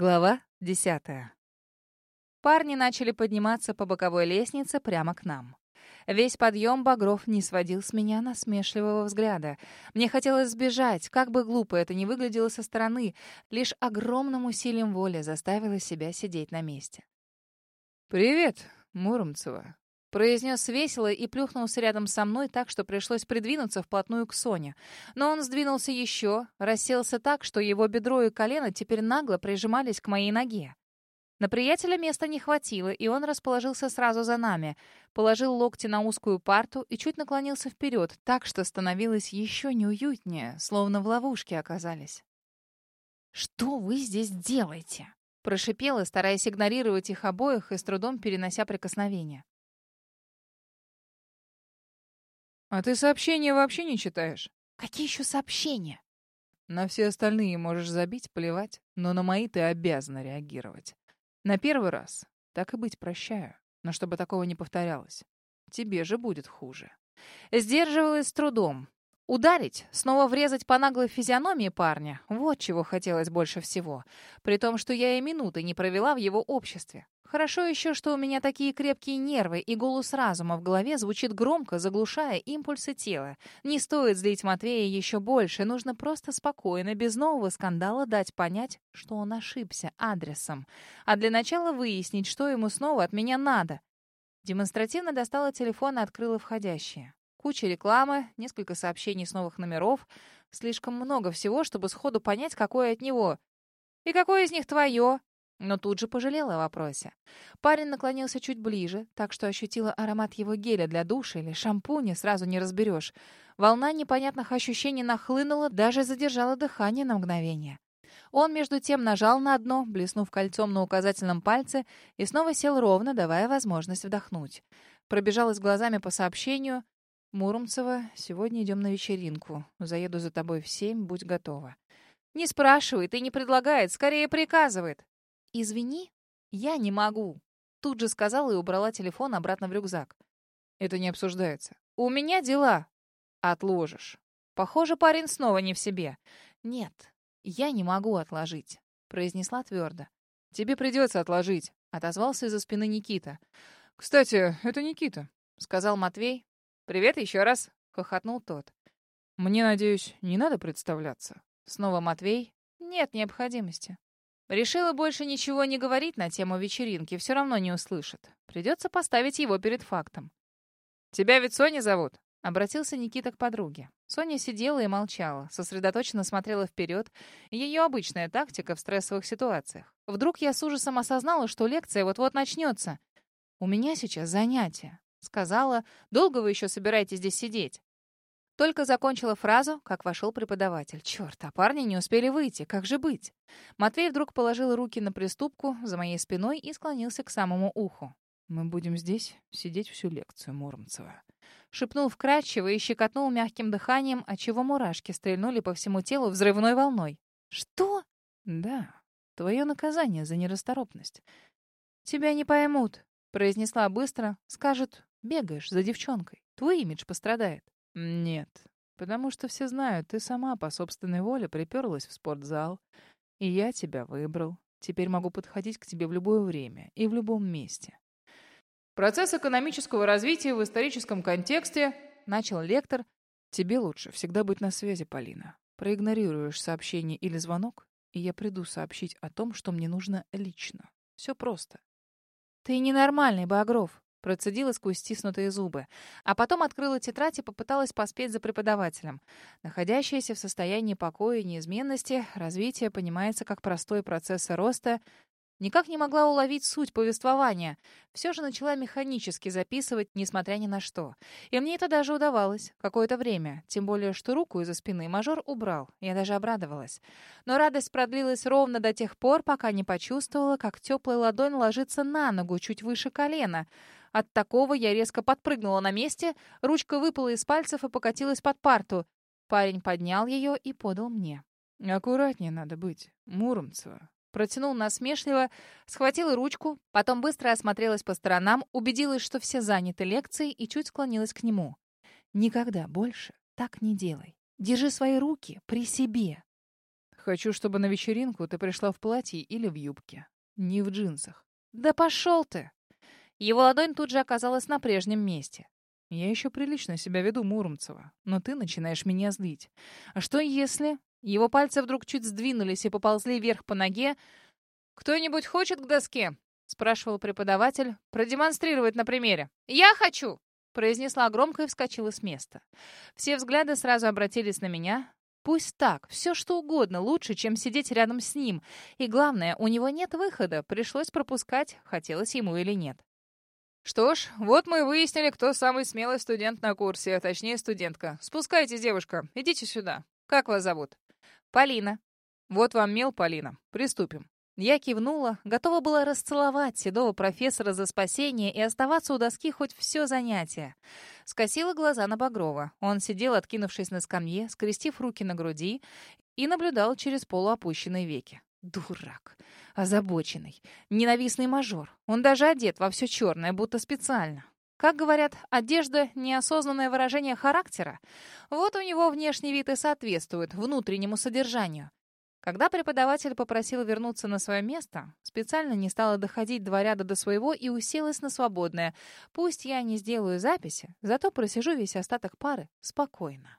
Глава десятая. Парни начали подниматься по боковой лестнице прямо к нам. Весь подъем Багров не сводил с меня насмешливого взгляда. Мне хотелось сбежать, как бы глупо это ни выглядело со стороны, лишь огромным усилием воли заставила себя сидеть на месте. «Привет, Муромцева», Произнес весело и плюхнулся рядом со мной так, что пришлось придвинуться вплотную к Соне. Но он сдвинулся еще, расселся так, что его бедро и колено теперь нагло прижимались к моей ноге. На приятеля места не хватило, и он расположился сразу за нами, положил локти на узкую парту и чуть наклонился вперед, так что становилось еще неуютнее, словно в ловушке оказались. «Что вы здесь делаете?» Прошипела, стараясь игнорировать их обоих и с трудом перенося прикосновения. «А ты сообщения вообще не читаешь?» «Какие еще сообщения?» «На все остальные можешь забить, плевать, но на мои ты обязана реагировать. На первый раз, так и быть, прощаю, но чтобы такого не повторялось. Тебе же будет хуже». Сдерживалась с трудом. Ударить, снова врезать по наглой физиономии парня — вот чего хотелось больше всего. При том, что я и минуты не провела в его обществе. Хорошо еще, что у меня такие крепкие нервы, и голос разума в голове звучит громко, заглушая импульсы тела. Не стоит злить Матвея еще больше, нужно просто спокойно, без нового скандала дать понять, что он ошибся адресом. А для начала выяснить, что ему снова от меня надо. Демонстративно достала телефон и открыла входящие. Куча рекламы, несколько сообщений с новых номеров. Слишком много всего, чтобы сходу понять, какое от него. «И какое из них твое?» Но тут же пожалела о вопросе. Парень наклонился чуть ближе, так что ощутила аромат его геля для душа или шампуня, сразу не разберешь. Волна непонятных ощущений нахлынула, даже задержала дыхание на мгновение. Он, между тем, нажал на дно, блеснув кольцом на указательном пальце, и снова сел ровно, давая возможность вдохнуть. Пробежалась глазами по сообщению. «Муромцева, сегодня идем на вечеринку. Заеду за тобой в семь, будь готова». «Не спрашивает и не предлагает, скорее приказывает». «Извини, я не могу», — тут же сказала и убрала телефон обратно в рюкзак. «Это не обсуждается». «У меня дела». «Отложишь». Похоже, парень снова не в себе. «Нет, я не могу отложить», — произнесла твердо. «Тебе придется отложить», — отозвался из-за спины Никита. «Кстати, это Никита», — сказал Матвей. «Привет еще раз», — хохотнул тот. «Мне, надеюсь, не надо представляться?» Снова Матвей. «Нет необходимости». Решила больше ничего не говорить на тему вечеринки, все равно не услышит. Придется поставить его перед фактом. «Тебя ведь Соня зовут?» — обратился Никита к подруге. Соня сидела и молчала, сосредоточенно смотрела вперед. Ее обычная тактика в стрессовых ситуациях. Вдруг я с ужасом осознала, что лекция вот-вот начнется. «У меня сейчас занятие», — сказала. «Долго вы еще собираетесь здесь сидеть?» Только закончила фразу, как вошел преподаватель. Черт, а парни не успели выйти. Как же быть? Матвей вдруг положил руки на приступку за моей спиной и склонился к самому уху. «Мы будем здесь сидеть всю лекцию, Муромцева». Шепнул вкрадчиво и щекотнул мягким дыханием, отчего мурашки стрельнули по всему телу взрывной волной. «Что?» «Да, твое наказание за нерасторопность». «Тебя не поймут», — произнесла быстро. «Скажут, бегаешь за девчонкой. Твой имидж пострадает». «Нет, потому что все знают, ты сама по собственной воле приперлась в спортзал, и я тебя выбрал. Теперь могу подходить к тебе в любое время и в любом месте». «Процесс экономического развития в историческом контексте», — начал лектор. «Тебе лучше всегда быть на связи, Полина. Проигнорируешь сообщение или звонок, и я приду сообщить о том, что мне нужно лично. Все просто». «Ты ненормальный, Багров», Процедила сквозь стиснутые зубы. А потом открыла тетрадь и попыталась поспеть за преподавателем. Находящаяся в состоянии покоя и неизменности, развитие понимается как простой процесс роста, Никак не могла уловить суть повествования. Все же начала механически записывать, несмотря ни на что. И мне это даже удавалось. Какое-то время. Тем более, что руку из-за спины мажор убрал. Я даже обрадовалась. Но радость продлилась ровно до тех пор, пока не почувствовала, как теплая ладонь ложится на ногу чуть выше колена. От такого я резко подпрыгнула на месте, ручка выпала из пальцев и покатилась под парту. Парень поднял ее и подал мне. «Аккуратнее надо быть, Муромцева». Протянул насмешливо, схватила ручку, потом быстро осмотрелась по сторонам, убедилась, что все заняты лекцией, и чуть склонилась к нему. «Никогда больше так не делай. Держи свои руки при себе». Хочу, чтобы на вечеринку ты пришла в платье или в юбке. Не в джинсах. Да пошел ты! Его ладонь тут же оказалась на прежнем месте. Я еще прилично себя веду, Муромцева, но ты начинаешь меня злить. А что если... Его пальцы вдруг чуть сдвинулись и поползли вверх по ноге. «Кто-нибудь хочет к доске?» — спрашивал преподаватель. «Продемонстрировать на примере». «Я хочу!» — произнесла громко и вскочила с места. Все взгляды сразу обратились на меня. Пусть так, все что угодно лучше, чем сидеть рядом с ним. И главное, у него нет выхода, пришлось пропускать, хотелось ему или нет. Что ж, вот мы и выяснили, кто самый смелый студент на курсе, а точнее студентка. Спускайтесь, девушка, идите сюда. Как вас зовут? Полина. Вот вам мел, Полина. Приступим. Я кивнула, готова была расцеловать седого профессора за спасение и оставаться у доски хоть все занятие. Скосила глаза на Багрова. Он сидел, откинувшись на скамье, скрестив руки на груди, и наблюдал через полуопущенные веки. Дурак. Озабоченный. Ненавистный мажор. Он даже одет во все черное, будто специально. Как говорят, одежда — неосознанное выражение характера. Вот у него внешний вид и соответствует внутреннему содержанию. Когда преподаватель попросил вернуться на свое место, специально не стала доходить два ряда до своего и уселась на свободное. Пусть я не сделаю записи, зато просижу весь остаток пары спокойно.